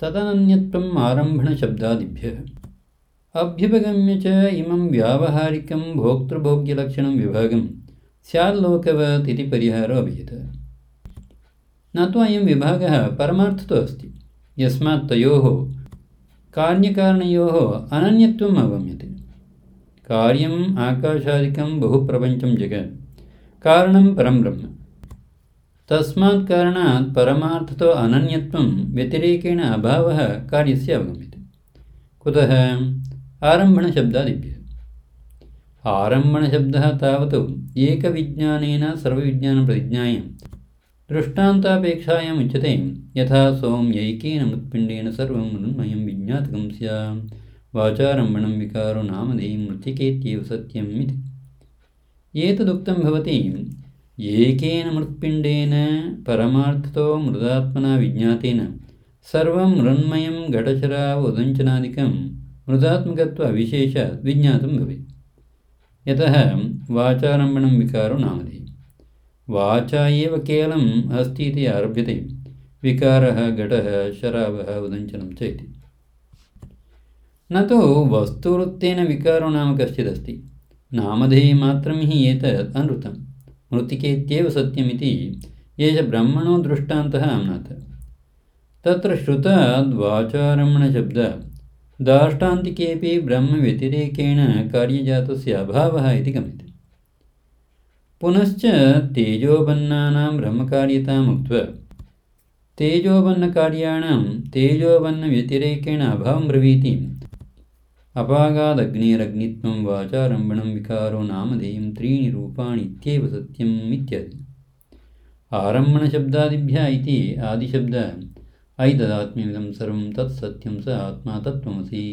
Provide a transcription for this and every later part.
तदनन्यत्वम् आरम्भणशब्दादिभ्यः। अभ्युपगम्य च इमं व्यावहारिकं भोक्तृभोग्यलक्षणं विभागं स्याल्लोकवत् इति परिहारो अभिहितः। न तु अयं विभागः परमार्थतो अस्ति। यस्मात् तयोः कार्यकारणयोः अनन्यत्वम् अवगम्यते। कार्यम् आकाशादिकं बहुप्रपञ्चं जगत्। कारणं परं ब्रह्म। तस्मात् कारणात् परमार्थतो अनन्यत्वं व्यतिरेकेण अभावः कार्यस्य अवगम्यते। कुतः? आरम्भणशब्दादिभ्यः। आरम्भणशब्दः तावत् एकविज्ञानेन सर्वविज्ञानं प्रतिज्ञायं दृष्टान्तापेक्षायाम् उच्यते। यथा सौम्यैकेन मृत्पिण्डेन सर्वं मृन्मयं विज्ञातकं स्यात् वाचारम्भणं विकारो नामधेयं मृत्तिकेत्येव सत्यम् इति। एतदुक्तं भवति ఏకేన మృత్పిండేన పరమార్థతో మృదాత్మన విజ్ఞాతేన సర్వం మృన్మయం ఘటచరా ఉదంచనాదికం మృదాత్మకత్వ విశేష విజ్ఞాతం భవేత్ యత వాచారంభణం వికారో నామధేయ. వాచా ఏవ కేవలం అస్తి ఇది ఆరభ్యతే వికార ఘట శరావ ఉదంచనం చేతి. నతో వస్తువృత్తేన వికారో నామ కశ్చిదస్తి నామధేయమాత్రం హి ఏతద్ అనృతం. मृत्तिकेत्येव सत्यमिति एष ब्रह्मणो दृष्टान्तः अम्नाथ तत्र श्रुताद्वाचारम्भणशब्दात् दाष्टान्तिकेपि ब्रह्मव्यतिरेकेण कार्यजातस्य अभावः इति गम्यते। पुनश्च तेजोबन्नानां ब्रह्मकार्यताम् उक्त्वा तेजोबन्नकार्याणां तेजोबन्नव्यतिरेकेण अभावं ब्रवीति अपागादग्नेरग्नित्वं वाचारम्भणं विकारो नामधेयं त्रीणि रूपाणि इत्येव सत्यम् इत्यादि आरम्भणशब्दादिभ्यः इति आदिशब्द ऐतदात्म्यमिदं सर्वं तत्सत्यं स आत्मा तत्त्वमसि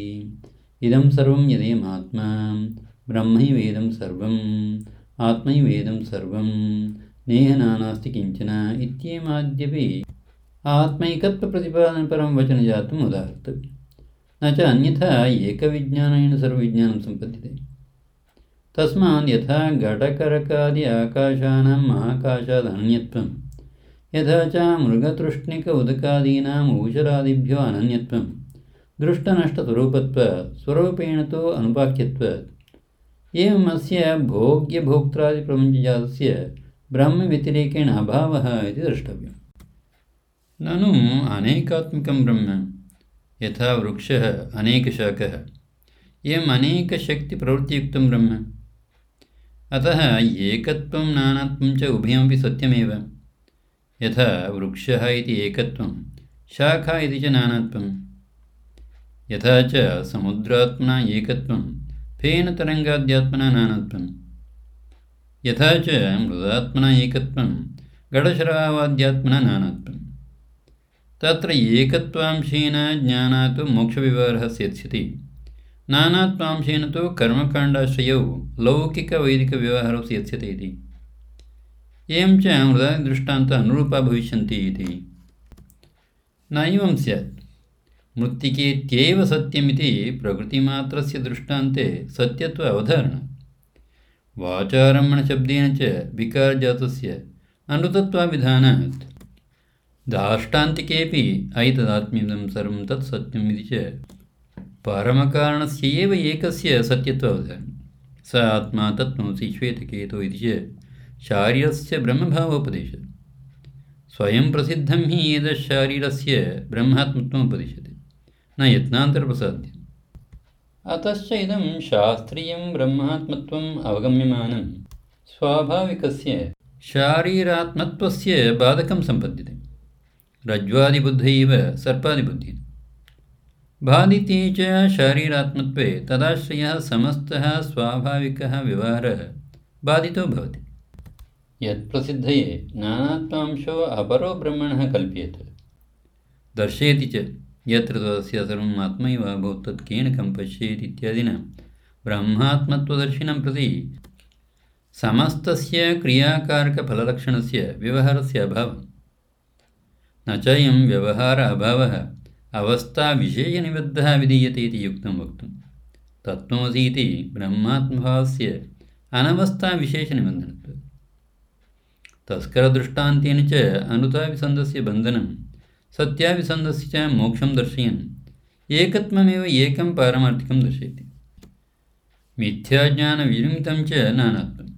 इदं सर्वं यदेमात्मा ब्रह्मैवेदं सर्वम् आत्मैवेदं सर्वं नेह नानास्ति किञ्चन इत्येमाद्यपि आत्मैकत्वप्रतिपादनपरं वचनजातम् उदाहर्तव्यं न च अन्यथा एकविज्ञानेन सर्वविज्ञानं सम्पद्यते। तस्मात् यथा घटकरकादि आकाशानां महाकाशादनन्यत्वं यथा च मृगतृष्णिक उदकादीनाम् ऊषरादिभ्यो अनन्यत्वं, दृष्टनष्टस्वरूपत्वात्, स्वरूपेण तु अनुपाख्यत्वात्। एवम् अस्य भोग्यभोक्त्रादिप्रपञ्चजातस्य ब्रह्मव्यतिरेकेण अभावः इति द्रष्टव्यं ननु अनेकात्मकं ब्रह्म। यथा वृक्षः अनेकशाखः एवम् अनेकशक्तिप्रवृत्तियुक्तं ब्रह्म। अतः एकत्वं नानात्वं च उभयमपि सत्यमेव। यथा वृक्षः इति एकत्वं, शाखा इति च नानात्वं। यथा च समुद्रात्मना एकत्वं फेनतरङ्गाद्यात्मना नानात्वं। यथा मृदात्मना एकत्वं घटशरावाद्यात्मना नानात्वं। तत्र एकत्वांशेन ज्ञानात् मोक्षव्यवहारः सेत्स्यति नानात्वांशेन तु कर्मकाण्डाश्रयौ लौकिकवैदिकव्यवहारौ सेत्स्यते इति एवं च मृदादिदृष्टान्तः अनुरूपा भविष्यन्ति इति नैवं स्यात् मृत्तिकेत्येव सत्यमिति प्रकृतिमात्रस्य दृष्टान्ते सत्यत्व अवधारणा वाचारम्भणशब्देन च विकारजातस्य अनृतत्वाभिधानात् दाष्टान्तिकेपि ऐतदात्म्यमिदं सर्वं तत् सत्यम् इति च। परमकारणस्य एकस्य सत्यत्वावधानं स आत्मा तत्त्वमसि श्वेतकेतो इति च। शारीरस्य ब्रह्मभावोपदेशः स्वयं प्रसिद्धं हि एतच्छारीरस्य ब्रह्मात्मत्वमुपदिश्यते न यत्नान्तरप्रसाद्यम्। अतश्च इदं शास्त्रीयं ब्रह्मात्मत्वम् अवगम्यमानं। स्वाभाविकस्य शारीरात्मत्वस्य बाधकं सम्पद्यते। रज्ज्वादिबुद्धि इव सर्पादिबुद्धिः। बाधिते च शारीरात्मत्वे तदाश्रयः समस्तः स्वाभाविकः व्यवहारः बाधितो भवति। यत्प्रसिद्धये नानात्वांशो अपरो ब्रह्मणः कल्प्येत। दर्शयति च यत्र तस्य सर्वम् आत्मैव अभूत् तत् केन कं पश्येत् इत्यादिना ब्रह्मात्मत्वदर्शिनं प्रति समस्तस्य क्रियाकारकफललक्षणस्य व्यवहारस्य अभावः न च अयं व्यवहार अभावः अवस्थाविशेषनिबद्धः विधीयते इति युक्तं वक्तुं तत्त्वमसि इति ब्रह्मात्मभावस्य अनवस्थाविशेषनिबन्धनत्वात् तस्करदृष्टान्तेन च अनुताविसन्धस्य बन्धनं सत्याभिसन्धस्य च मोक्षं दर्शयन् एकत्वमेव एकं पारमार्थिकं दर्शयति मिथ्याज्ञानविनिमितं च नानात्मम्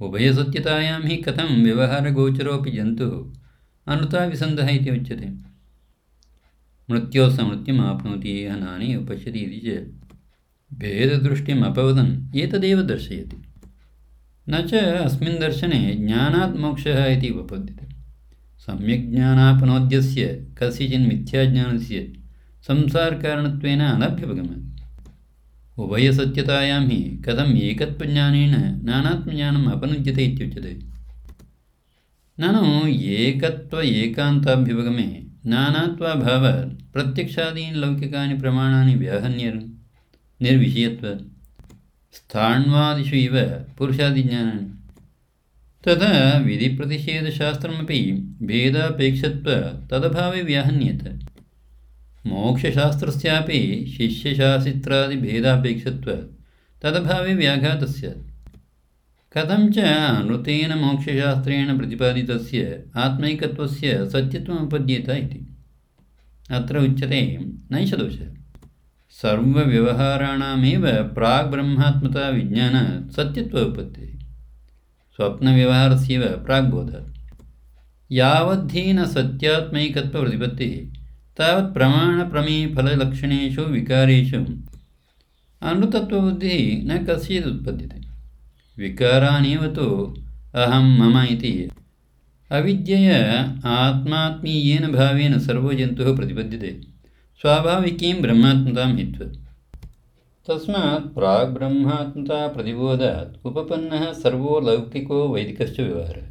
उभयसत्यतायां हि कथं व्यवहारगोचरोऽपि जन्तुः अनुताविसन्धः इति उच्यते मृत्योः समृत्युम् आपनोति यः नानि पश्यति इति च भेददृष्टिम् अपवदन् एतदेव दर्शयति न च अस्मिन् दर्शने ज्ञानात् मोक्षः इति उपपद्यते सम्यक् ज्ञानापनोद्यस्य कस्यचिन् मिथ्याज्ञानस्य संसारकारणत्वेन अनभ्युपगमत् उभयसत्यतायां हि कथम् एकत्वज्ञानेन नानात्मज्ञानम् अपनुज्यते इत्युच्यते ननु एकत्व एकान्ताभ्युपगमे नानात्वाभावात् प्रत्यक्षादीनि लौकिकानि प्रमाणानि व्याहन्यर् निर्विषयत्वात् स्थाण्वादिषु इव पुरुषादिज्ञानानि। तथा विधिप्रतिषेधशास्त्रमपि भेदापेक्षत्वात् तदभावे व्याहन्यत। मोक्षशास्त्रस्यापि शिष्यशासित्रादिभेदापेक्षत्वात् तदभावे व्याघातस्य कथं च अनृतेन मोक्षशास्त्रेण प्रतिपादितस्य आत्मैकत्वस्य सत्यत्वमुपद्येत इति? अत्र उच्यते नैषदोषः सर्वव्यवहाराणामेव प्राग्ब्रह्मात्मता विज्ञानात् सत्यत्वोपत्तिः। स्वप्नव्यवहारस्यैव प्राग्बोधात् यावद्धि न सत्यात्मैकत्वप्रतिपत्तिः तावत् प्रमाणप्रमेयफललक्षणेषु विकारेषु। अनृतत्वबुद्धिः न कस्यचिदुत्पद्यते। विकारानेव तु अहं मम इति। अविद्यया आत्मात्मीयेन भावेन सर्वो जन्तुः प्रतिपद्यते। स्वाभाविकीं ब्रह्मात्मतां हित्वा। तस्मात् प्राग्ब्रह्मात्मता प्रतिबोधात् उपपन्नः सर्वो लौकिको वैदिकश्च व्यवहारः।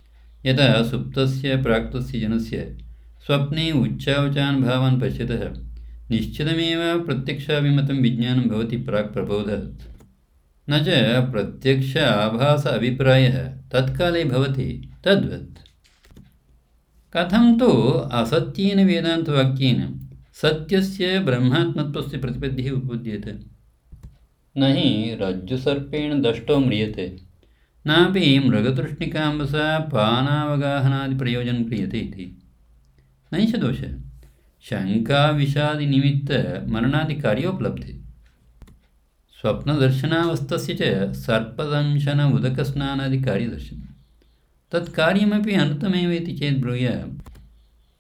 यदा सुप्तस्य प्राक्तस्य जनस्य स्वप्ने उच्चावचान् भावान् पश्यतः, निश्चितमेव प्रत्यक्षाभिमतं विज्ञानं भवति प्राक् प्रबोधात् न च प्रत्यक्ष आभास अभिप्रायः तत्काले भवति, तद्वत्। कथं तु असत्येन वेदान्तवाक्येन सत्यस्य ब्रह्मात्मत्वस्य प्रतिपद्धिः उपपद्येते? न हि रज्जुसर्पेण दष्टो म्रियते। नापि मृगतृष्णिकाम्बसा पानावगाहनादिप्रयोजनं क्रियते इति। नैष दोषः। शङ्काविषादिनिमित्तमरणादिकार्योपलब्धे स्वप्नदर्शनावस्थस्य च सर्पदंशन उदकस्नानादिकार्यदर्शनं तत्कार्यमपि अनृतमेव इति चेत् ब्रूयात्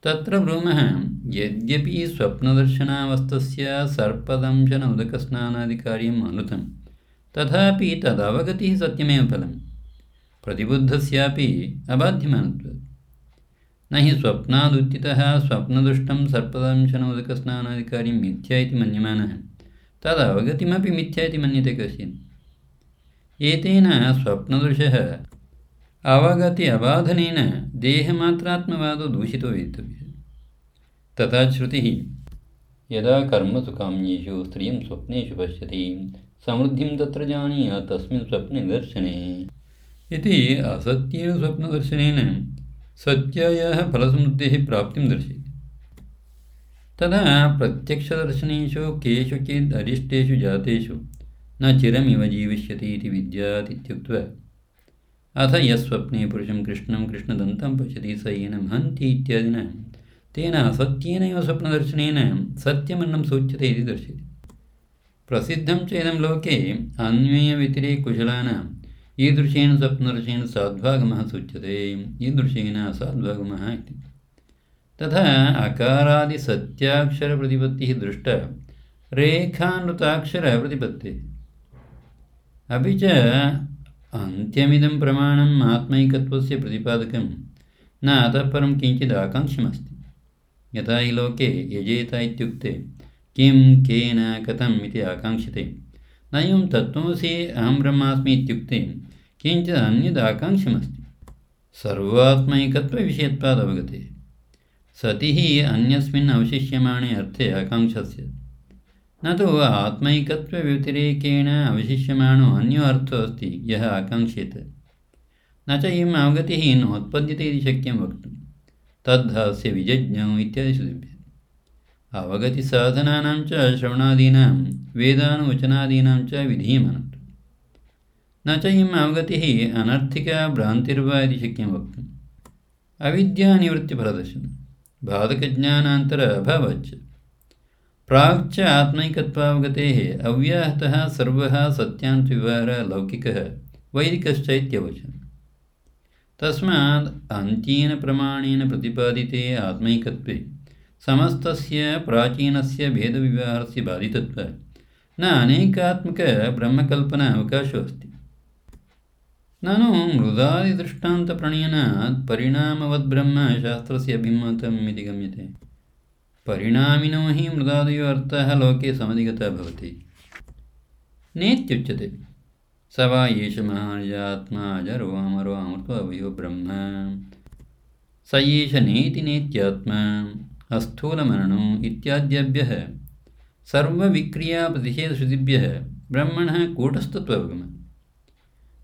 तत्र ब्रूमः, यद्यपि स्वप्नदर्शनावस्थस्य सर्पदंशन उदकस्नानादिकार्यम् अनृतं तथापि तदवगतिः सत्यमेव फलं प्रतिबुद्धस्यापि अबाध्यमानत्वात् न हि स्वप्नादुत्थितः स्वप्नदुष्टं सर्पदंशन उदकस्नानादिकार्यं मिथ्या इति मन्यमानः। तदवगतिमपि मिथ्या इति मन्यते कश्चित्। एतेन स्वप्नदृशः अवगति अबाधनेन देहमात्रात्मवादो दूषितो वेदितव्यः तथा श्रुतिः, यदा कर्मसु काम्येषु स्त्रियं स्वप्नेषु पश्यति, समृद्धिं तत्र जानीयात् तस्मिन् स्वप्ने दर्शने। इति असत्येन स्वप्नदर्शनेन सत्यायाः फलसमृद्धेः प्राप्तिं दर्शयति। तदा प्रत्यक्षदर्शनेषु केषुचित् अरिष्टेषु जातेषु न चिरमिव जीविष्यति इति अथ यस्वप्ने पुरुषं कृष्णं कृष्णदन्तं पश्यति स येन हन्ति इत्यादिना। तेन असत्येनैव स्वप्नदर्शनेन सत्यमन्नं सूच्यते इति दर्शयति। प्रसिद्धं च इदं लोके अन्वयव्यतिरेकुशलानाम् ईदृशेन स्वप्नदर्शेन साध्वागमः सूच्यते, ईदृशेन असाध्वागमः इति। तथा अकारादिसत्याक्षरप्रतिपत्तिः दृष्टा रेखानृताक्षरप्रतिपत्तिः। अपि च अन्त्यमिदं प्रमाणम् आत्मैकत्वस्य प्रतिपादकं न अतः परं किञ्चित् आकाङ्क्षमस्ति। यथा हि लोके यजेत किं, केन, कथम् इति आकाङ्क्षते। न एवं तत्त्वमसि अहं ब्रह्मास्मि इत्युक्ते किञ्चित् अन्यद् सर्वात्मैकत्वविषयत्वादवगते। सति अन्यस्मिन् अवशिष्यमाणे अर्थे आकाङ्क्षस्य। न तु आत्मैकत्वव्यतिरेकेण अवशिष्यमाणो अन्यो अर्थो अस्ति यः आकाङ्क्षेत। न च इयम् अवगतिः नोत्पद्यते इति शक्यं वक्तुं। तद्धस्य विजज्ञौ इत्यादि श्रुतिभ्यः अवगतिसाधनानां च श्रवणादीनां वेदानुवचनादीनां च विधीयमानत्वं न च इयम् अवगतिः अनर्थिका भ्रान्तिर्वा इति शक्यं वक्तुम् अविद्यानिवृत्तिफलदर्शनम् बाधकज्ञानान्तर अभवच्च प्राक्च आत्मैकत्वावगतेः अव्याहतः सर्वः सत्यान्तविवहारः लौकिकः वैदिकश्च इत्यवचन् तस्मात् अन्त्येन प्रमाणेन प्रतिपादिते आत्मैकत्वे, समस्तस्य प्राचीनस्य भेदव्यवहारस्य बाधितत्व। न अनेकात्मकब्रह्मकल्पना अवकाशो अस्ति। ननु, मृदादिदृष्टान्तप्रणयनात् परिणामवद्ब्रह्म शास्त्रस्य अभिमतम् इति गम्यते। परिणामिनो हि मृदादयो अर्थः लोके समधिगतः भवति। नेत्युच्यते। स वा एष महानिजात्मा अजरो अमरो अमृतो अवयो ब्रह्म। स एष नेति नेत्यात्मा अस्थूलमरणम् इत्याद्यभ्यः। सर्वविक्रियाप्रतिषेधश्रुतिभ्यः ब्रह्मणः कूटस्थत्वगमः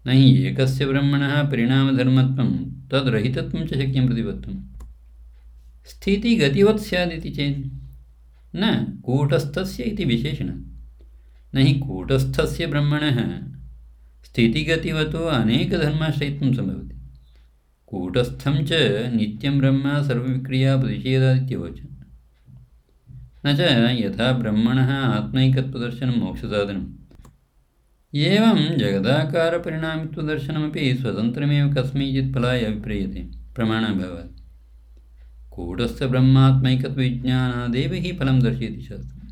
न हि एकस्य ब्रह्मणः परिणामधर्मत्वं तद्रहितत्वं च शक्यं प्रतिपत्तुम् स्थितिगतिवत् स्यादिति चेत् न कूटस्थस्य इति विशेषणं। न हि कूटस्थस्य ब्रह्मणः स्थितिगतिवतो अनेकधर्माश्रयित्वं सम्भवति। कूटस्थं च नित्यं ब्रह्म सर्वविक्रियाप्रतिषेधादित्यवचन् न च यथा ब्रह्मणः आत्मैकत्वदर्शनं मोक्षसाधनम् एवं जगदाकारपरिणामित्वदर्शनमपि स्वतन्त्रमेव कस्मैचित् फलाय अभिप्रेयते प्रमाणाभावात् कूटस्थब्रह्मात्मैकत्वविज्ञानादेव हि फलं दर्शयति शास्त्रं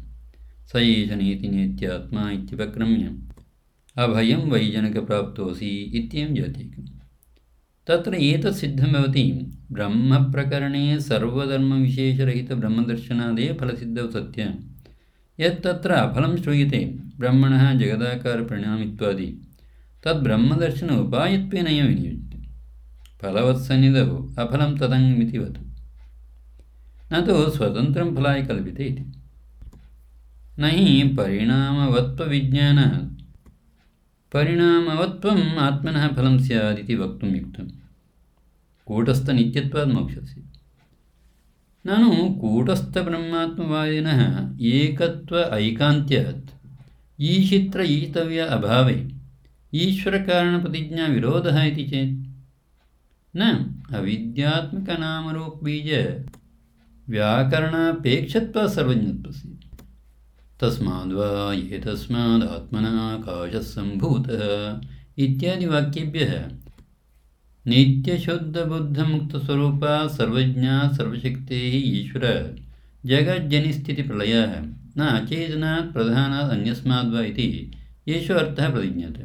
स एष नेति नेत्यात्मा इत्युपक्रम्य अभयं वैजनकप्राप्तोऽसि इत्येवं जातीकम्। तत्र एतत् सिद्धं भवति, ब्रह्मप्रकरणे सर्वधर्मविशेषरहितब्रह्मदर्शनादेव फलसिद्धौ सत्यं यत्तत्र अफलं श्रूयते ಬ್ರಹ್ಮಣ ಜಗದಾಕಾರ ಪರಿಣಾಮಿತ್ವಾದಿ ತದ್ ಬ್ರಹ್ಮದರ್ಶನ ಉಪಾಯತ್ವೇನಯ ವಿನಿಯುಜ್ಯತೆ. ಫಲವತ್ಸನ್ನಿಧವು ಅಫಲಂ ತದಂಗಿತಿ ತದಂಗಿತಿವತ್ತು ನತು ಸ್ವತಂತ್ರ ಫಲಾಯ ಕಲ್ಪಿತೆ ಇತಿ. ನಹಿ ಪರಿಣಾಮವತ್ವ ವಿಜ್ಞಾನ ಪರಿಣಾಮವತ್ವಂ ಆತ್ಮನಃ ಫಲಂ ಸ್ಯಾದಿತಿ ವಕ್ತು ಯುಕ್ತ. ಕೂಟಸ್ಥ ನಿತ್ಯತ್ವಾದ ಮೋಕ್ಷಸಿ. ನಾನು ಕೂಟಸ್ಥ ಬ್ರಹ್ಮಾತ್ಮವಾದಿನಃ ಏಕತ್ವ ಐಕಾಂತ್ಯಾತ್. ईशित्र ईशितव्य अभावे। ईश्वरकारणप्रतिज्ञाविरोधः इति चेत्। न, अविद्यात्मकनामरूपबीज व्याकरणापेक्षत्वात् सर्वज्ञत्वस्य तस्माद्वा एतस्मादात्मनाकाशः सम्भूतः इत्यादिवाक्येभ्यः नित्यशुद्धबुद्धमुक्तस्वरूपा सर्वज्ञा सर्वशक्तेः ईश्वर जगज्जनिस्थितिप्रलयः। न अचेतनात् प्रधानात् अन्यस्माद्वा इति एषु अर्थः प्रतिज्ञाते।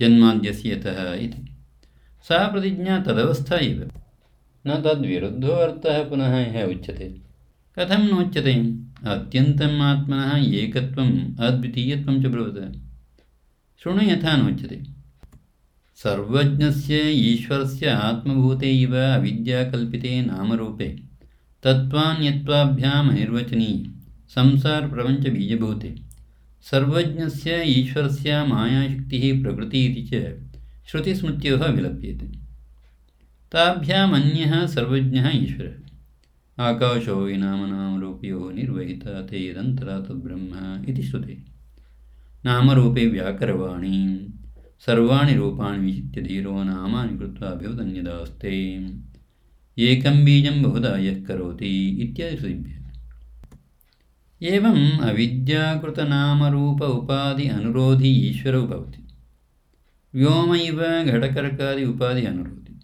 जन्माद्यस्य यतः इति। सा प्रतिज्ञा तदवस्था न तद्विरुद्धो अर्थः पुनः यः उच्यते। कथं नोच्यते? अत्यन्तम् आत्मनः एकत्वम् अद्वितीयत्वं च शृणु यथा नोच्यते। सर्वज्ञस्य ईश्वरस्य आत्मभूते इव अविद्याकल्पिते नामरूपे। तत्त्वान्यत्वाभ्याम् संसारप्रपञ्चबीजभूते सर्वज्ञस्य ईश्वरस्य मायाशक्तिः प्रकृतिः इति च श्रुतिस्मृत्योः विलप्यते। ताभ्यामन्यः सर्वज्ञः ईश्वरः। आकाशो विनामनामरूपयोः निर्वहिता तेदन्तरा तद्ब्रह्म इति श्रुते। नामरूपे व्याकरवाणी, सर्वाणि रूपाणि विचित्य धीरो नामानि कृत्वा अभ्युदन्यदास्ते एकं बीजं बहुधा यः करोति इत्यादि श्रुतिभ्यः। एवम् अविद्याकृतनामरूप उपाधि अनुरोधि ईश्वरो भवति व्योम इव घटकर्कादि उपाधि अनुरोधि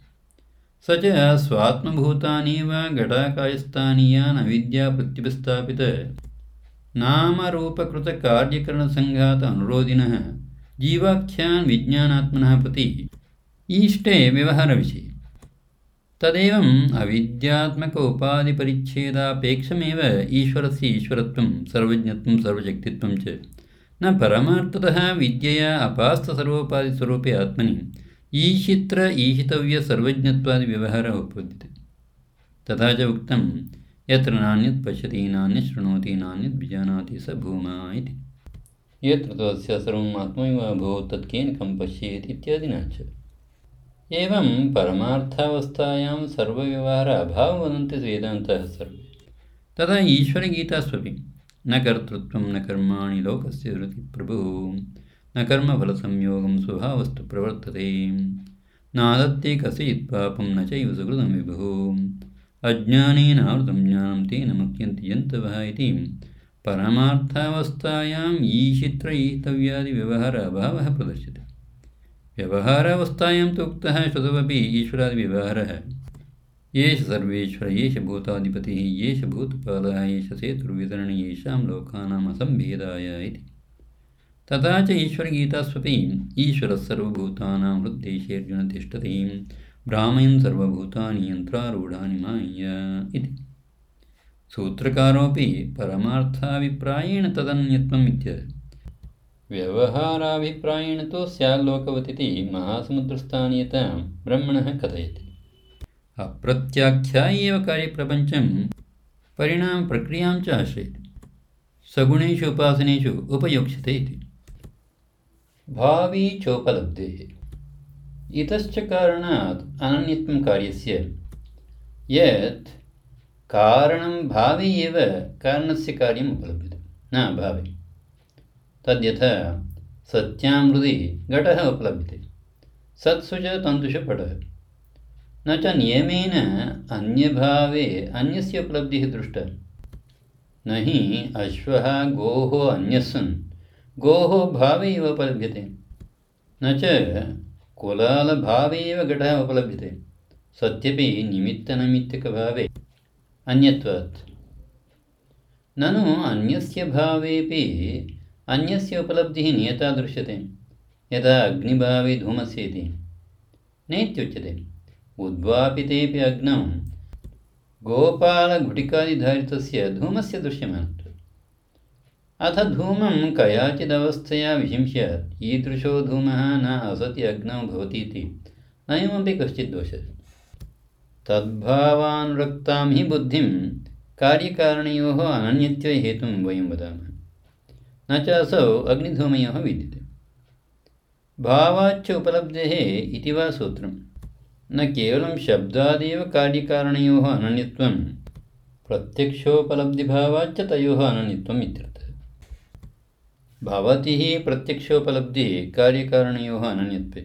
स च स्वात्मभूतानीव घटाकायस्थानीयान् अविद्याप्रत्युपस्थापित नामरूपकृतकार्यकरणसङ्घात अनुरोधिनः जीवाख्यान् विज्ञानात्मनः प्रति ईष्टे व्यवहारविषये तदेवम् अविद्यात्मक उपाधिपरिच्छेदापेक्षमेव ईश्वरस्य ईश्वरत्वं, सर्वज्ञत्वं, सर्वशक्तित्वं च। न परमार्थतः विद्यया अपास्तसर्वोपाधिस्वरूपे आत्मनि। ईशित्र ईशितव्यसर्वज्ञत्वादिव्यवहारः उपपद्यते। तथा च उक्तं, यत्र नान्यत् पश्यति, नान्यत् शृणोति स भूमा इति। यत्र तस्य सर्वम् आत्मैव अभूत् तत् केन कं पश्येत् इत्यादिना च। एवं परमार्थावस्थायां सर्वव्यवहार अभावं वदन्ति वेदान्तः सर्वे तदा ईश्वरगीतास्वपि न कर्तृत्वं न कर्माणि लोकस्य हृतिप्रभुः न कर्मफलसंयोगं स्वभावस्तु प्रवर्तते नादत्ते कसित् पापं न चैव सुकृतं विभुः अज्ञानेनावृतं ज्ञानं तेन मुह्यन्ति जन्तवः इति परमार्थावस्थायाम् ईशित्रयितव्यादिव्यवहार अभावः प्रदर्श्यते व्यवहारावस्थायां तु उक्तः श्रुतमपि ईश्वरादिव्यवहारः। एष सर्वेश्वर एष भूताधिपतिः एष भूतपालः एष सेतुर्वितरणि, येषां लोकानाम् असम्भेदाय इति। तथा च ईश्वरगीतास्वपि ईश्वरः सर्वभूतानां हृद्देशेऽर्जुन तिष्ठति भ्रामयन् सर्वभूतानि यन्त्रारूढानि माय्य इति। सूत्रकारोऽपि परमार्थाभिप्रायेण तदन्यत्वम् इत्यर्थः। व्यवहाराभिप्रायेण तु स्याल्लोकवतिति महासमुद्रस्थानीयतां ब्रह्मणः कथयति। अप्रत्याख्या एव कार्यप्रपञ्चं परिणामप्रक्रियाँ च आश्रयति। सगुणेषु उपासनेषु उपयोक्ष्यते इति। भावी चोपलब्धेः इतश्च कारणात् अनन्यत्वं कार्यस्य यत् कारणं भावे एव कारणस्य कार्यम् उपलभ्यते। न भावे। तद्यथा सत्यां हृदि घटः उपलभ्यते। सत्सु च तन्तुषु पटः। न च नियमेन अन्यभावे अन्यस्य उपलब्धिः दृष्टा। न हि अश्वः गोः अन्यस्सन्। गोः भावे एव उपलभ्यते। न च कुलालभावे एव घटः उपलभ्यते। सत्यपि निमित्तनैमित्तिकभावे अन्यत्वात्। ननु अन्यस्य भावेपि अन्यस्य उपलब्धिः नियता दृश्यते। यथा अग्निभावे धूमस्य इति नेत्युच्यते। उद्वापितेऽपि अग्नौ। गोपालघुटिकादिधारितस्य धूमस्य दृश्यमानत्वम् अथ धूमं कयाचिदवस्थया विहिंस्य ईदृशो धूमः न असति अग्नौ भवतीति। नयमपि कश्चित् दोषः। तद्भावानुरक्तां हि बुद्धिं। कार्यकारणयोः अनन्यत्वे हेतुं वयं वदामः न च असौ अग्निधूमयोः विद्यते भावाच्च उपलब्धेः इति वा सूत्रं न केवलं शब्दादेव कार्यकारणयोः अनन्यत्वं प्रत्यक्षोपलब्धिभावाच्च तयोः अनन्यत्वम् इत्यर्थः भवति हि प्रत्यक्षोपलब्धिः कार्यकारणयोः अनन्यत्वे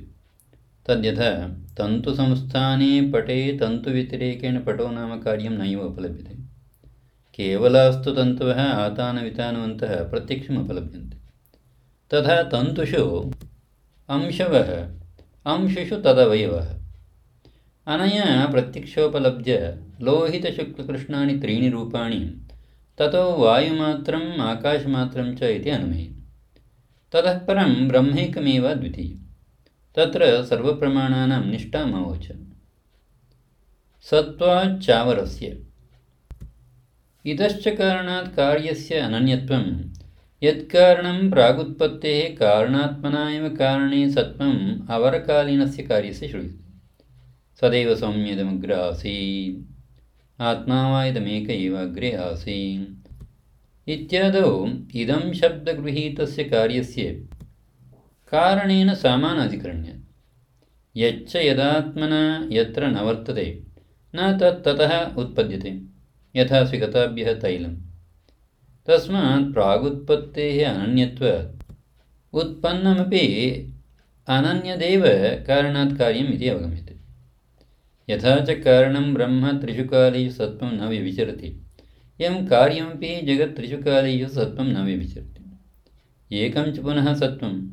तद्यथा तन्तुसंस्थाने पटे तन्तुव्यतिरेकेण पटो नाम कार्यं नैव उपलभ्यते केवलास्तु तन्तवः आतानवितानवन्तः प्रत्यक्षम् उपलभ्यन्ते तथा तन्तुषु अंशवः अंशुषु तदवयवः। अनया प्रत्यक्षोपलभ्य लोहितशुक्लकृष्णानि त्रीणि रूपाणि ततो वायुमात्रम् आकाशमात्रं च इति अनुमेयम् ततः परं ब्रह्मैकमेव द्वितीयं तत्र सर्वप्रमाणानां निष्ठामवोचन् सत्त्वाच्चावरस्य ಇದಶ್ಚ ಕಾರಣಾತ್ ಕಾರ್ಯಸ್ಯ ಅನನ್ಯತ್ವಂ. ಯತ್ಕಾರಣಂ ಪ್ರಾಗುತ್ಪತ್ತೆ ಕಾರಣಾತ್ಮನ ಇವ ಕಾರಣೇ ಸತ್ವಂ ಅವರಕಾಲೀನಸ್ಯ ಕಾರ್ಯಸ್ಯ ಶ್ರೂಯತೆ ಸದೈವ ಸೌಮ್ಯದಮಗ್ರ ಆಸೀ ಆತ್ಮಾವಾಯದಮೇಕ ಇವ ಅಗ್ರೆ ಆಸೀನ್ ಇತ್ಯಾದೌ ಇದಂ ಶಬ್ದಗೃಹೀತಸ್ಯ ಕಾರ್ಯಸ್ಯ. ಕಾರಣೇನ ಸಾಮಾನಾಧಿಕರಣ್ಯ. ಯಚ್ಚ ಯದಾತ್ಮನ ಯತ್ರ ನ ವರ್ತತೆ ನ ತತ್ತತಃ ಉತ್ಪದ್ಯತೆ. यथा स्विगताभ्यः तैलं तस्मात् प्रागुत्पत्तेः अनन्यत्वात् उत्पन्नमपि अनन्यदेव कारणात् कार्यम् इति अवगम्यते। यथा च कारणं ब्रह्म त्रिषु कालेषु सत्त्वं न व्यभिचरति। एवं कार्यमपि जगत् त्रिषु कालेषु न व्यभिचरति। एकं च पुनः सत्त्वम्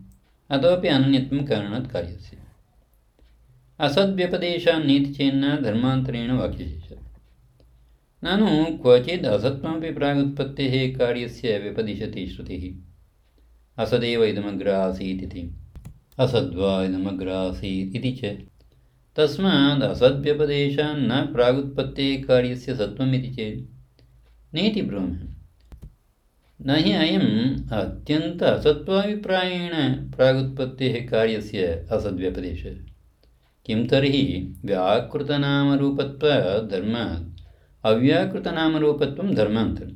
अतोपि अनन्यत्वं कारणात् कार्यस्य। असद्व्यपदेशान्नीति चेन्न धर्मान्तरेण वाक्यशेषः। असत्त्वमपि प्रागुत्पत्तेः कार्यस्य व्यपदिशति श्रुतिः। असदेव इदमग्र आसीत् इति असद्वा इदमग्र आसीत् इति च तस्मात् असद्व्यपदेशान्न प्रागुत्पत्तेः कार्यस्य सत्त्वम् इति चेत्। नेति ब्रूमः न हि अयम् अत्यन्त असत्त्वाभिप्रायेण प्रागुत्पत्तेः कार्यस्य असद्व्यपदेशः। किं तर्हि व्याकृतनामरूपत्वात् ಅವ್ಯಾಕೃತನಾಮರೂಪತ್ವಂ ಧರ್ಮಾಂತರ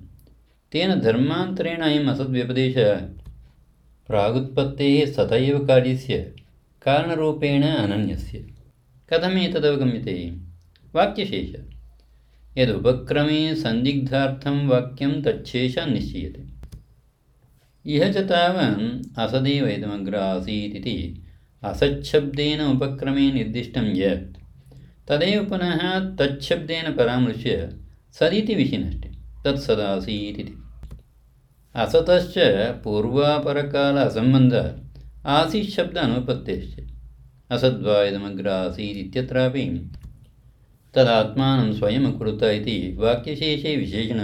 ತೇನ ಧರ್ಮಾಂತರೇಣ ಅಯಂ ಅಸದ್ವ್ಯಪದೇಶ ಪ್ರಾಗುತ್ಪತ್ತೇ ಸತೈವ ಕಾರ್ಯಸ್ಯ ಕಾರಣರೂಪೇಣ ಅನನ್ಯಸ್ಯ ಕಥಮೇತದವಗಮ್ಯತೆ ವಾಕ್ಯಶೇಷ ಯದುಪಕ್ರಮೇ ಸಂದಿಗ್ಧಾರ್ಥಂ ವಾಕ್ಯಂ ತಚ್ಛೇಷ ನಿಶ್ಚೀಯತೆ ಇಹ ಚ ತಾವನ್ ಅಸದೇವ ಇದಮಗ್ರ ಆಸೀತಿತಿ ಅಸಚ್ಛಬ್ದೇನ ಉಪಕ್ರಮೇ ನಿರ್ದಿಷ್ಟಂ ಯತ್ ತದೇವ ಪುನಃ ತಚ್ಛಬ್ದೇನ ಪರಾಮೃಶ್ಯ ಸದೀತಿ ವಿಷಿನಷ್ಟೆ ತತ್ಸದಾಸೀತಿ ಅಸತಶ್ಚ ಪೂರ್ವಾಪರಕಾಲ ಅಸಂಬಂಧ ಆಸೀತ್ ಶಬ್ದ ಅನುಪತ್ಯಶ್ಚ ಅಸದ್ವಾಯದಮಗ್ರ ಆಸೀತ್ ಇತ್ಯತ್ರಾಪಿ ತದಾತ್ಮಾನಂ ಸ್ವಯಂ ಅಕೃತ ಇತಿ ವಾಕ್ಯಶೇಷೇ ವಿಶೇಷಣ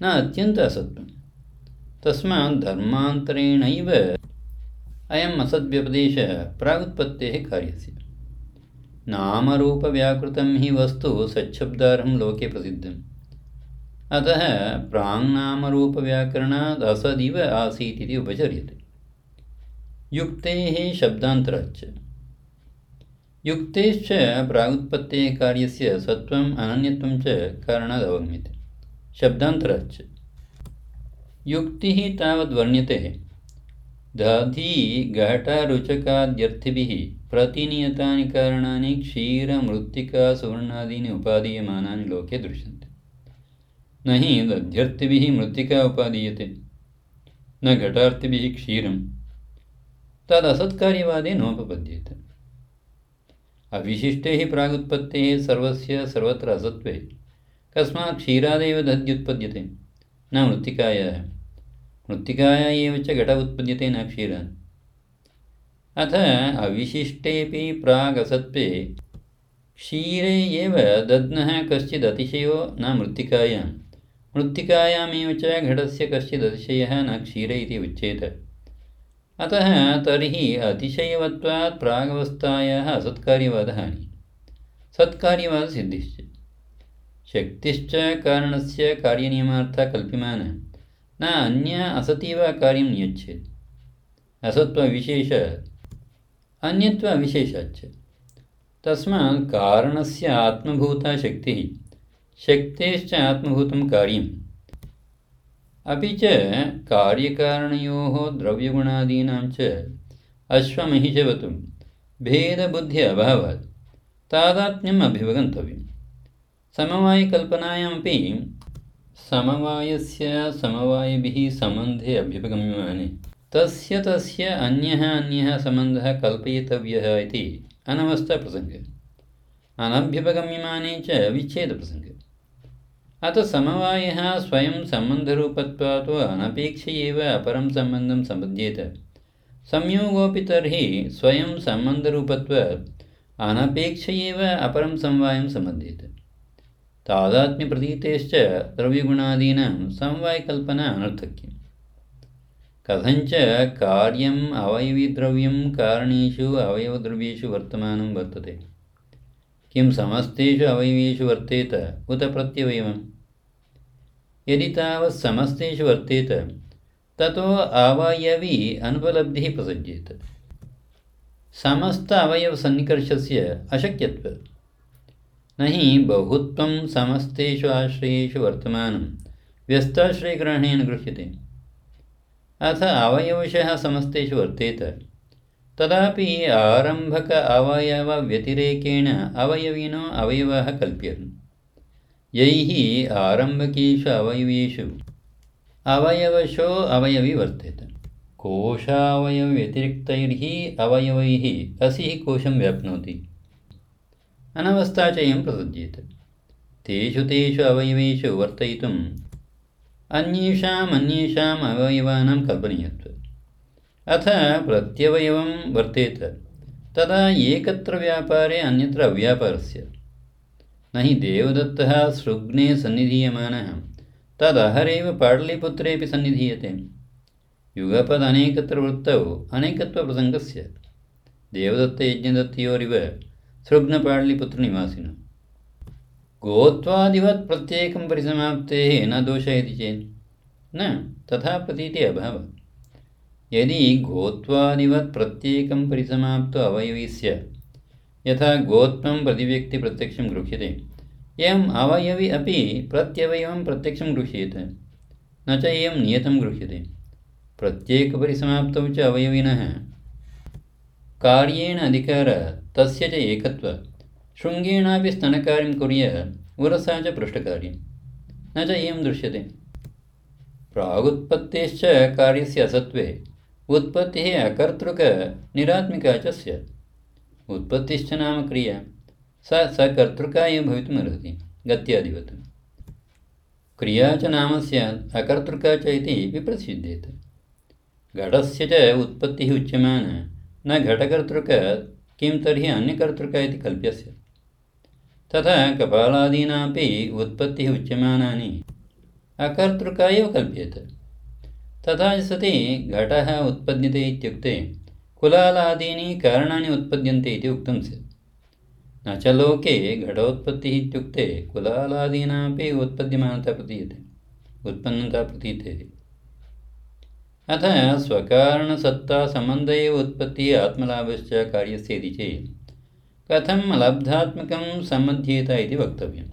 ನ ಅತ್ಯಂತ ಅಸತ್ವ ತಸ್ಮಾತ್ ಧರ್ಮಾಂತರೇಣೈವ ಅಯಂ ಅಸದ್ವ್ಯಪದೇಶ ಪ್ರಾಗುತ್ಪತ್ತೇಃ ಕಾರ್ಯಸ್ಯ नामरूपव्याकृतं हि वस्तु सच्छब्दार्हं लोके प्रसिद्धम्। अतः प्राङ्नामरूपव्याकरणात् असदिव आसीत् इति उपचर्यते। युक्तेः शब्दान्तराच्च। युक्तेश्च प्रागुत्पत्तेः कार्यस्य सत्त्वम् अनन्यत्वं च कारणात् अवगम्यते। शब्दान्तराच्च। युक्तिः तावद्वर्ण्यते। दधि घटरुचकाद्यर्थिभिः प्रतिनियतानि कारणानि क्षीरमृत्तिका सुवर्णादीनि उपादीयमानानि लोके दृश्यन्ते न हि दध्यर्थिभिः मृत्तिका उपादीयते न घटार्थिभिः क्षीरं तदसत्कार्यवादे नोपपद्येते अविशिष्टे हि प्रागुत्पत्तेः सर्वस्य सर्वत्र असत्त्वे कस्मात् क्षीरादेव दध्युत्पद्यते न मृत्तिकायाः मृत्तिकाया एव च घट उत्पद्यते न क्षीरः अथ अविशिष्टेऽपि प्रागसत्त्वे। क्षीरे एव दध्नः कश्चित् अतिशयो न मृत्तिकायां। मृत्तिकायामेव च घटस्य कश्चित् अतिशयः न क्षीरे इति उच्येत। अतः तर्हि अतिशयवत्वात् प्रागवस्थायाः असत्कार्यवादः हानि सत्कार्यवादसिद्धिश्च शक्तिश्च कारणस्य कार्यनियमार्थः कल्प्यमानः। न अन्य असतीव कार्यं नियच्छेत्। असत्त्वविशेष अन्यत्वविशेषाच्च तस्मात् कारणस्य आत्मभूता शक्तिः। शक्तेश्च आत्मभूतं कार्यम्। अपि च कार्यकारणयोः द्रव्यगुणादीनां च अश्वमहिषवतु। भेदबुद्धि अभावात्। तादात्म्यम् अभ्युपगन्तव्यं समवायकल्पनायामपि समवायस्य समवायिभिः सम्बन्धे अभ्युपगम्यमाने। तस्य तस्य अन्यः अन्यः सम्बन्धः कल्पयितव्यः इति अनवस्थाप्रसङ्गे अनभ्युपगम्यमाने च विच्छेदप्रसङ्गे अतः समवायः स्वयं सम्बन्धरूपत्वात् अनपेक्ष एव अपरं सम्बन्धं सम्बध्येत संयोगोऽपि तर्हि स्वयं सम्बन्धरूपत्वात् अनपेक्ष एव अपरं समवायं सम्बध्येत तादात्म्यप्रतीतेश्च द्रव्यगुणादीनां समवायकल्पना अनर्थक्यं कथञ्च कार्यम् अवयविद्रव्यं कारणेषु अवयवद्रव्येषु वर्तमानं वर्तते किं समस्तेषु अवयवेषु वर्तेत उत प्रत्यवयवम् यदि तावत् समस्तेषु वर्तेत ततो अवयवी अनुपलब्धिः प्रसज्येत समस्त अवयवसन्निकर्षस्य अशक्यत्वात् न हि बहुत्वं समस्तेषु आश्रयेषु वर्तमानं व्यस्ताश्रयग्रहणेन गृह्यते अथ अवयवशः समस्तेषु वर्तेत। तदापि आरम्भक अवयवव्यतिरेकेण अवयविनो अवयवः कल्प्यन्। यैः आरम्भकेषु अवयवेषु अवयवशो अवयवी वर्तेत। कोशावयवव्यतिरिक्तैर्हि अवयवैः असिः कोशं व्याप्नोति। अनवस्थाचयं प्रसज्येत। तेषु तेषु अवयवेषु ಅನ್ಯೇಷಾಂ ಅನ್ಯೇಷಾಂ ಅವಯವಾನಾಂ ಕಲ್ಪನೀಯತ್ವ ಅಥ ಪ್ರತ್ಯವಯವಂ ವರ್ತೇತ ತದಾ ಏಕತ್ರ ವ್ಯಾಪಾರೇ ಅನ್ಯತ್ರ ಅವ್ಯಾಪಾರಸ್ಯ ನ ದೇವದತ್ತ ದೇವದತ್ತಃ ಸೃಗ್ನೆ ಸನ್ನಿಧೀಯಮಾನಃ ತದಹರೇವ ಪಾಡಲಿಪುತ್ರೇಪಿ ಸನ್ನಿಧೀಯತೆ ಯುಗಪದ ಅನೇಕತ್ರ ವೃತ್ತವು ಅನೇಕತ್ವ ಪ್ರಸಂಗಸ್ಯ ದೇವದತ್ತ ಯಜ್ಞದತ್ತಿಯೋರಿವ ಸೃಗ್ನ ಪಾಡಲಿಪುತ್ರ ನಿವಾಸಿನ गोत्वादिवत् प्रत्येकं परिसमाप्तेः न दोषः इति चेत्। न, तथा प्रतीति अभावः यदि गोत्वादिवत् प्रत्येकं परिसमाप्तो अवयवी स्यात् यथा गोत्वं प्रतिव्यक्तिप्रत्यक्षं गृह्यते, एवम् अवयवि अपि प्रत्यवयवं प्रत्यक्षं गृह्येत, न च एवं नियतं गृह्यते। प्रत्येकपरिसमाप्तौ च अवयविनः। कार्येण अधिकार तस्य च एकत्व। शृङ्गेणापि स्तनकार्यं कुर्यात् उरसा च पृष्ठकार्यं न च एवं दृश्यते प्रागुत्पत्तेश्च कार्यस्य असत्त्वे उत्पत्तिः अकर्तृकनिरात्मिका च स्यात् उत्पत्तिश्च नाम क्रिया स स कर्तृका एव भवितुमर्हति गत्यादिवत् क्रिया च नाम स्यात् अकर्तृका च इति विप्रसिद्ध्येत घटस्य च उत्पत्तिः उच्यमाना न घटकर्तृक किं तर्हि अन्यकर्तृक इति कल्प्यस्य तथा कपालादीनापि उत्पत्तिः उच्यमानानि अकर्तृका एव कल्प्येत तथा सति घटः उत्पद्यते इत्युक्ते कुलालादीनि कारणानि उत्पद्यन्ते इति उक्तं स्यात् न च लोके घटोत्पत्तिः इत्युक्ते कुलालादीनापि उत्पद्यमानता प्रतीयते उत्पन्नता प्रतीयते अथ स्वकारणसत्तासम्बन्ध एव उत्पत्तिः आत्मलाभश्च कार्यस्य इति चेत् कथं लब्धात्मकं सम्बध्येत इति वक्तव्यं।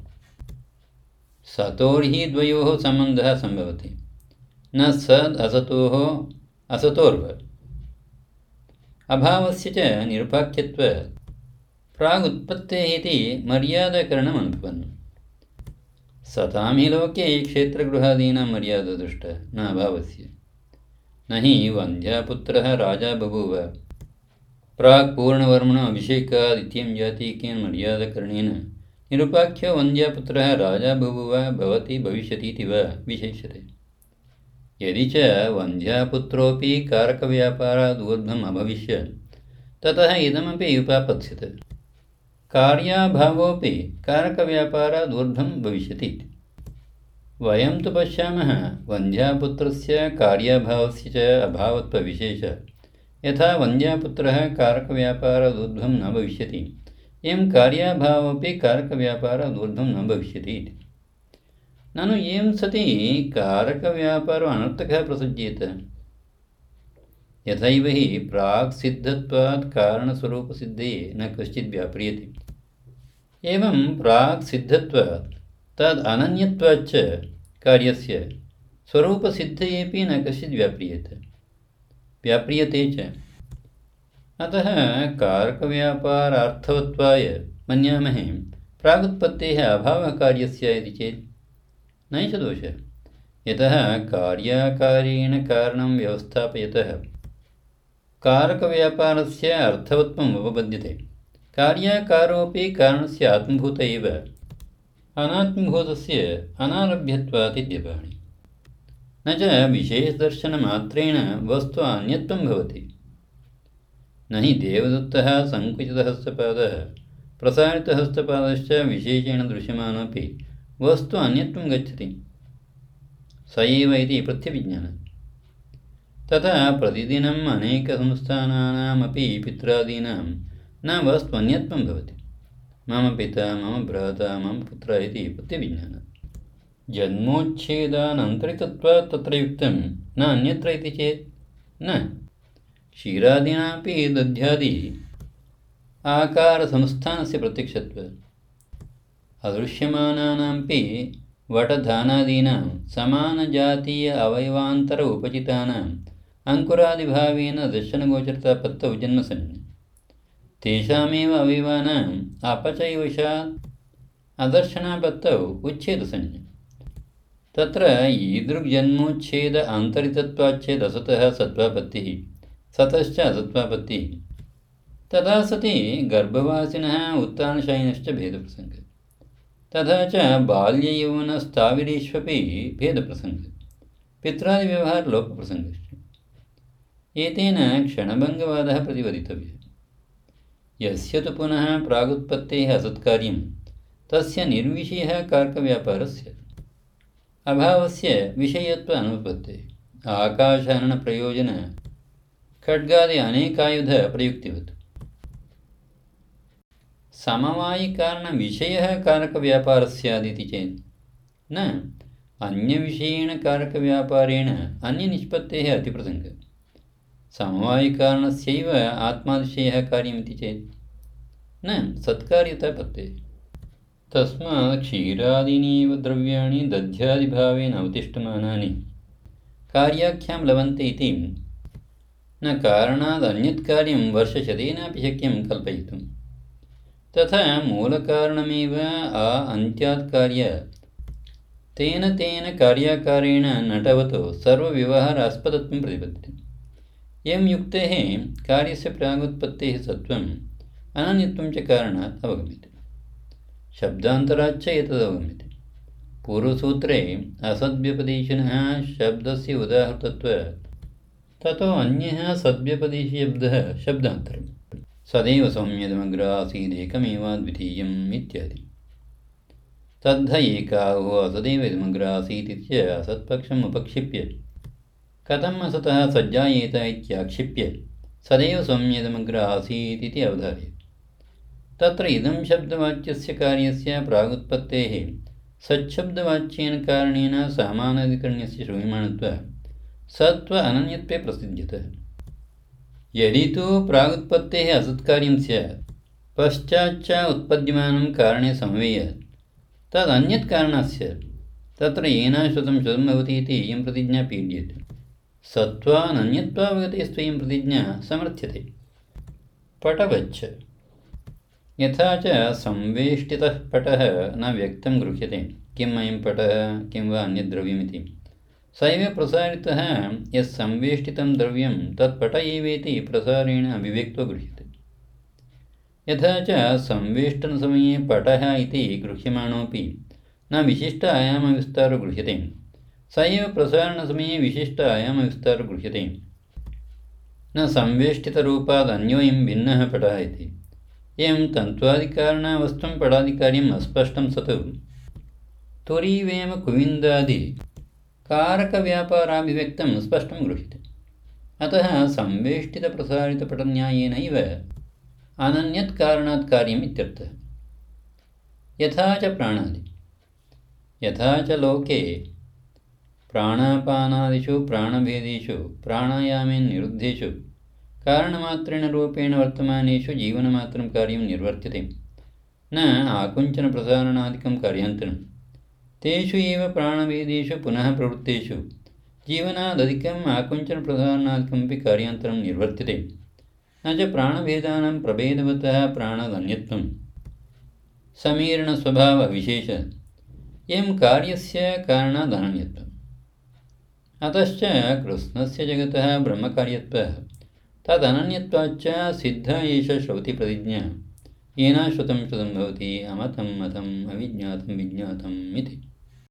सतोर्हि द्वयोः सम्बन्धः सम्भवति। न सद् असतोः, असतोर्व। अभावस्य च निरुपाख्यत्वात् प्रागुत्पत्तेः इति मर्यादाकरणम् अनुभवन् सतां हि लोके क्षेत्रगृहादीनां मर्यादा दृष्टा न अभावस्य। न हि वन्ध्यापुत्रः राजा बभूव। प्राक् पूर्णवर्मणो अभिषेकादित्यं जातीकेन मर्यादकरणेन। निरुपाख्यो वन्द्यापुत्रः राजा बभूव भवति भविष्यति इति वा विशेष्यते। यदि च वन्ध्यापुत्रोऽपि कारकव्यापारादूर्ध्वम् अभविष्यत् ततः इदमपि उपापत्स्यत। कार्याभावोऽपि कारकव्यापारादूर्ध्वं भविष्यति। वयं तु पश्यामः, वन्द्यापुत्रस्य कार्याभावस्य च अभावत्वविशेष। यथा वन्द्यापुत्रः कारकव्यापारादूर्ध्वं न भविष्यति। एवं कार्याभावोऽपि कारकव्यापारादूर्ध्वं न भविष्यति इति। ननु एवं सति कारकव्यापारो अनर्थकः प्रसज्येत। यथैव हि प्राक् सिद्धत्वात् कारणस्वरूपसिद्धये न कश्चित् व्याप्रियते। एवं प्राक् सिद्धत्वात् तद् अनन्यत्वाच्च कार्यस्य स्वरूपसिद्धयेपि न कश्चित् व्याप्रियते। व्याप्रियते च। अतः कारकव्यापारार्थवत्वाय मन्यामहे, प्रागुत्पत्तेः अभावः कार्यस्य इति चेत् नैष दोषः। यतः कार्याकारेण कारणं व्यवस्थापयतः। कारकव्यापारस्य अर्थवत्वम् उपपद्यते। कार्याकारोऽपि कारणस्य आत्मभूत एव। अनात्मभूतस्य अनारभ्यत्वात् इत्यपाणि न च विशेषदर्शनमात्रेण वस्तु अन्यत्वं भवति न हि देवदत्तः सङ्कुचितहस्तपादः प्रसारितहस्तपादश्च विशेषेण दृश्यमानोपि वस्तु अन्यत्वं गच्छति स एव इति प्रत्यभिज्ञानं तथा प्रतिदिनम् अनेकसंस्थानानामपि पित्रादीनां न वस्त्वन्यत्वं भवति मम पिता मम भ्राता मम पुत्रः इति प्रत्यभिज्ञानं జన్మోచ్ఛేదానంతరితత్వాత్ నా న అన్యత్ర ఇది చేత్ న క్షీరాదినాపి దధ్యాది ఆకారసంస్థానస్య ప్రత్యక్షత్వ అదృశ్యమానానాంపి వటధానాదీనాం సమానజాతీయ అవయవాంతర ఉపచితాన అంకురాదిభావేన దర్శనగోచరతాపత్తౌ జన్మసంజ్ఞ తేషామేవ అవయవానా అపచయవశాత్ అదర్శనాపత్త ఉచ్ఛేదసంజ్ఞ तत्र ईदृग्जन्मोच्छेद आन्तरितत्वाच्छेदसतः सत्त्वापत्तिः, सतश्च असत्त्वापत्तिः। तदा सति गर्भवासिनः उत्तानशयनश्च भेदप्रसङ्गः। तथा च बाल्ययौवनस्थाविरेष्वपि भेदप्रसङ्गः। पित्रादिव्यवहारलोपप्रसङ्गश्च एतेन क्षणभङ्गवादः प्रतिवदितव्यः यस्य तु पुनः प्रागुत्पत्तेः असत्कार्यं, तस्य निर्विषयः ಅಭಾವಸ್ಯ ವಿಷಯತ್ವ ಅನುಪತ್ತಿ ಆಕಾಶಹರಣ ಪ್ರಯೋಜನ ಖಡ್ಗಾದಿ ಅನೇಕಾಯುಧ ಪ್ರಯುಕ್ತಿವತ್ತು ಸಮವಾಯಿ ಕಾರಣ ವಿಷಯ ಕಾರಕವ್ಯಾಪಾರಸ್ಯಾದಿತಿ ಚೇತ್ ನ ಅನ್ಯವಿಷಯೇಣ ಕಾರಕವ್ಯಾಪಾರೇಣ ಅನ್ಯನಿಷ್ಪತ್ತೇ ಅತಿಪ್ರಸಂಗ ಸಮವಾಯಿಕಾರಣಸ್ಯೈವ ಆತ್ಮಾದಿಶಯ ಕಾರ್ಯಮಿತಿ ಚೇತ್ ನ ಸತ್ಕಾರ್ಯತಾ ಪತ್ತೆ तस्मात् क्षीरादीनि एव द्रव्याणि दध्यादिभावेन अवतिष्ठमानानि कार्याख्यां लभन्ते इति न कारणात् अन्यत् कार्यं वर्षशतेनापि शक्यं कल्पयितुं तथा मूलकारणमेव आ अन्त्यात् कार्यात् तेन तेन कार्याकारेण नटवतो सर्वव्यवहारास्पदत्वं प्रतिपद्यते एवं युक्तेः कार्यस्य प्रागुत्पत्तेः सत्त्वम् अनन्यत्वं च कारणात् अवगम्यते शब्दान्तराच्च पूर्वसूत्रे असद्व्यपदेशिनः शब्दस्य उदाहृतत्वात् ततो अन्यः सद्व्यपदेशीशब्दः शब्दान्तरं सदैव सौम्यदमग्र आसीदेकमेवाद्वितीयम् इत्यादि। तद्ध एकाहो असदैव इदमग्र आसीत् इत्य असत्पक्षम् उपक्षिप्य, कथम् असतः सज्जायेत इत्याक्षिप्य, सदैव सौम्यदमग्र आसीत् इति अवधार्यते। तत्र इदं शब्दवाच्यस्य कार्यस्य प्रागुत्पत्तेः सच्छब्दवाच्येन कारणेन सामानाधिकरण्यस्य श्रूयमाणत्वा सत्त्व अनन्यत्वे प्रसिद्ध्यतः। यदि तु प्रागुत्पत्तेः असत्कार्यं स्यात्, पश्चाच्च उत्पद्यमानं कारणे समवेयात्, तदन्यत् कारणात् तत्र येन श्रुतं भवति इति इयं प्रतिज्ञा पीड्यते। सत्त्वानन्यत्वावगते स्वयं प्रतिज्ञा समर्थ्यते। पटवच्च यथा च संवेष्टितः पटः न व्यक्तं गृह्यते। किम् अयं पटः किं वा अन्यद्रव्यमिति। स एव प्रसारितः यत् संवेष्टितं द्रव्यं तत्पट एवेति प्रसारेण अभिव्यक्तो गृह्यते। यथा च संवेष्टनसमये पटः इति गृह्यमाणोऽपि न विशिष्ट आयामविस्तारो गृह्यते। स एव प्रसारणसमये विशिष्ट आयामविस्तारो गृह्यते। न संवेष्टितरूपादन्योऽयं भिन्नः पटः इति एवं तन्त्वादिकारणवस्तुं पटादिकार्यम् अस्पष्टं सत् त्वरीवेम कुविन्दादि कारकव्यापाराभिव्यक्तं स्पष्टं गृह्यते अतः संवेष्टितप्रसारितपटन्यायेनैव अनन्यत् कारणात् कार्यम् इत्यर्थः यथा च प्राणादि यथा च लोके प्राणापानादिषु प्राणभेदेषु प्राणायामेन्निरुद्धेषु कारणमात्रेण रूपेण वर्तमानेषु जीवनमात्रं कार्यं निर्वर्त्यते न आकुञ्चनप्रसारणादिकं कार्यान्तरम् तेषु एव प्राणभेदेषु पुनः प्रवृत्तेषु जीवनादधिकम् आकुञ्चनप्रधानादिकमपि कार्यान्तरं निर्वर्त्यते न च प्राणभेदानां प्रभेदवतः प्राणादन्यत्वं समीरणस्वभावविशेष एवं कार्यस्य कारणादनन्यत्वम् अतश्च कृष्णस्य जगतः ब्रह्मकार्यत्वः तदनन्यत्वाच्च सिद्ध एष श्रौतिप्रतिज्ञा। येन श्रुतं श्रुतं भवति अमतं मतम् अविज्ञातं विज्ञातम् इति।